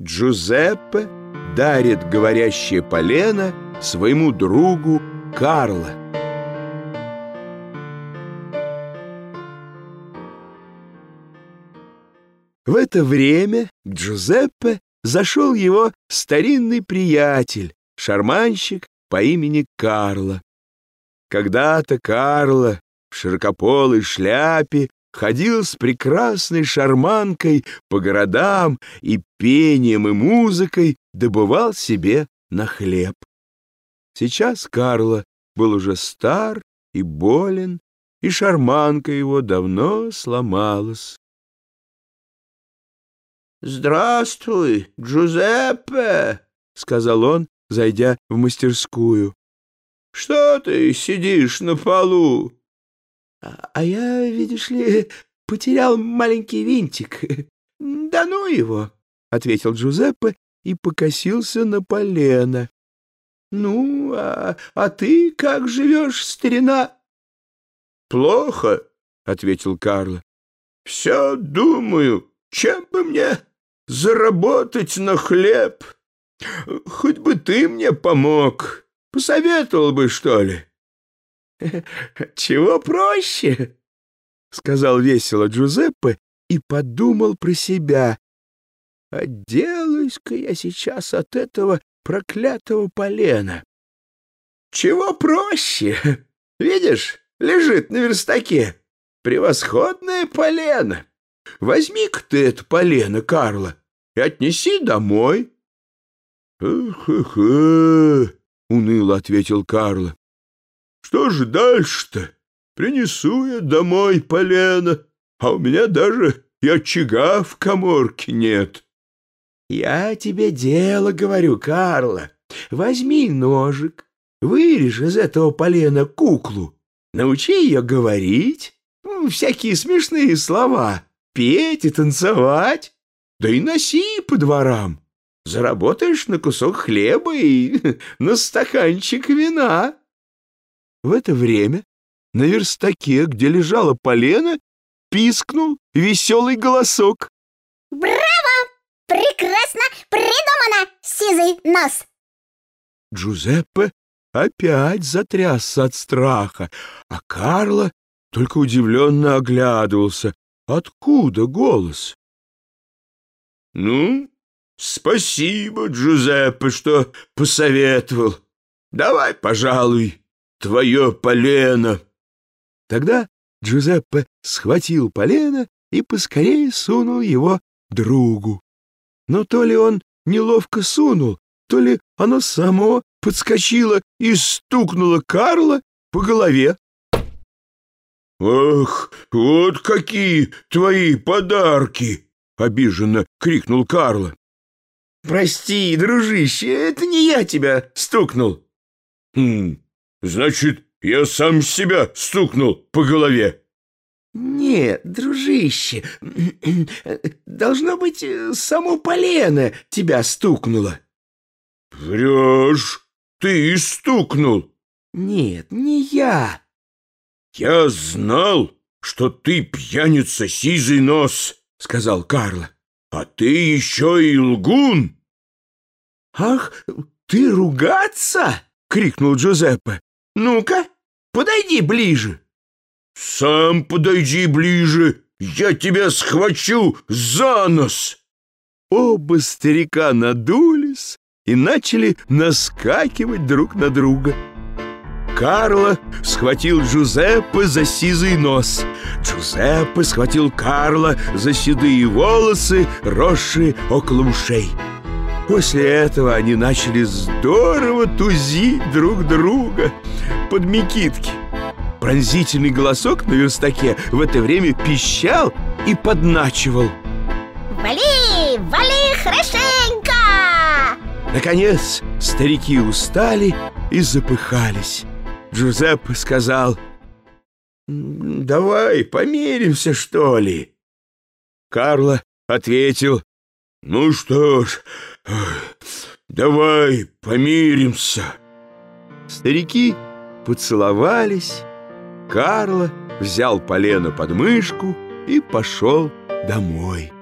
Джузеппе дарит говорящее полено своему другу Карло. В это время к Джузеппе зашел его старинный приятель, шарманщик по имени Карло. Когда-то Карло в широкополой шляпе ходил с прекрасной шарманкой по городам и пением и музыкой добывал себе на хлеб. Сейчас Карло был уже стар и болен, и шарманка его давно сломалась. «Здравствуй, Джузеппе!» — сказал он, зайдя в мастерскую. «Что ты сидишь на полу?» А, я, видишь ли, потерял маленький винтик. Да ну его, — ответил Джузеппе и покосился на полено. Ну, а, а ты как живешь, старина? Плохо, — ответил Карло. Все думаю, чем бы мне заработать на хлеб. Хоть бы ты мне помог, посоветовал бы, что ли. «Чего проще?» — сказал весело Джузеппе и подумал про себя. «Отделаюсь-ка я сейчас от этого проклятого полена». «Чего проще? Видишь, лежит на верстаке. Превосходное полено. Возьми-ка ты это полено, Карло, и отнеси домой». «Эх-эх-эх», — уныло ответил Карло. Что же дальше-то? Принесу я домой полено, а у меня даже и очага в коморке нет. Я тебе дело говорю, Карла. Возьми ножик, вырежь из этого полена куклу, научи ее говорить, всякие смешные слова, петь и танцевать, да и носи по дворам. Заработаешь на кусок хлеба и на стаканчик вина. В это время на верстаке, где лежала полена, пискнул веселый голосок. «Браво! Прекрасно придумано, сизый нос!» Джузеппе опять затрясся от страха, а Карло только удивленно оглядывался. Откуда голос? «Ну, спасибо, Джузеппе, что посоветовал. Давай, пожалуй, твое полено!» Тогда Джузеппе схватил полено и поскорее сунул его другу. Но то ли он неловко сунул, то ли оно само подскочило и стукнуло Карла по голове. «Ах, вот какие твои подарки!» — обиженно крикнул Карло. «Прости, дружище, это не я тебя стукнул». «Хм, Значит, я сам себя стукнул по голове. Нет, дружище, должно быть, само полено тебя стукнуло. Врешь, ты и стукнул. Нет, не я. Я знал, что ты пьяница сизый нос, сказал Карло. А ты еще и лгун. Ах, ты ругаться? крикнул Джузеппе. Ну-ка, подойди ближе. Сам подойди ближе, я тебя схвачу за нос. Оба старика надулись и начали наскакивать друг на друга. Карло схватил Джузеппе за сизый нос. Джузеппе схватил Карло за седые волосы, росшие около ушей. После этого они начали здорово тузить друг друга под микитки. Пронзительный голосок на верстаке в это время пищал и подначивал. «Вали, вали хорошенько!» Наконец старики устали и запыхались. Джузеппе сказал, «Давай помиримся, что ли?» Карло ответил, «Ну что ж, давай помиримся». Старики поцеловались, Карло взял полено под мышку и пошел домой.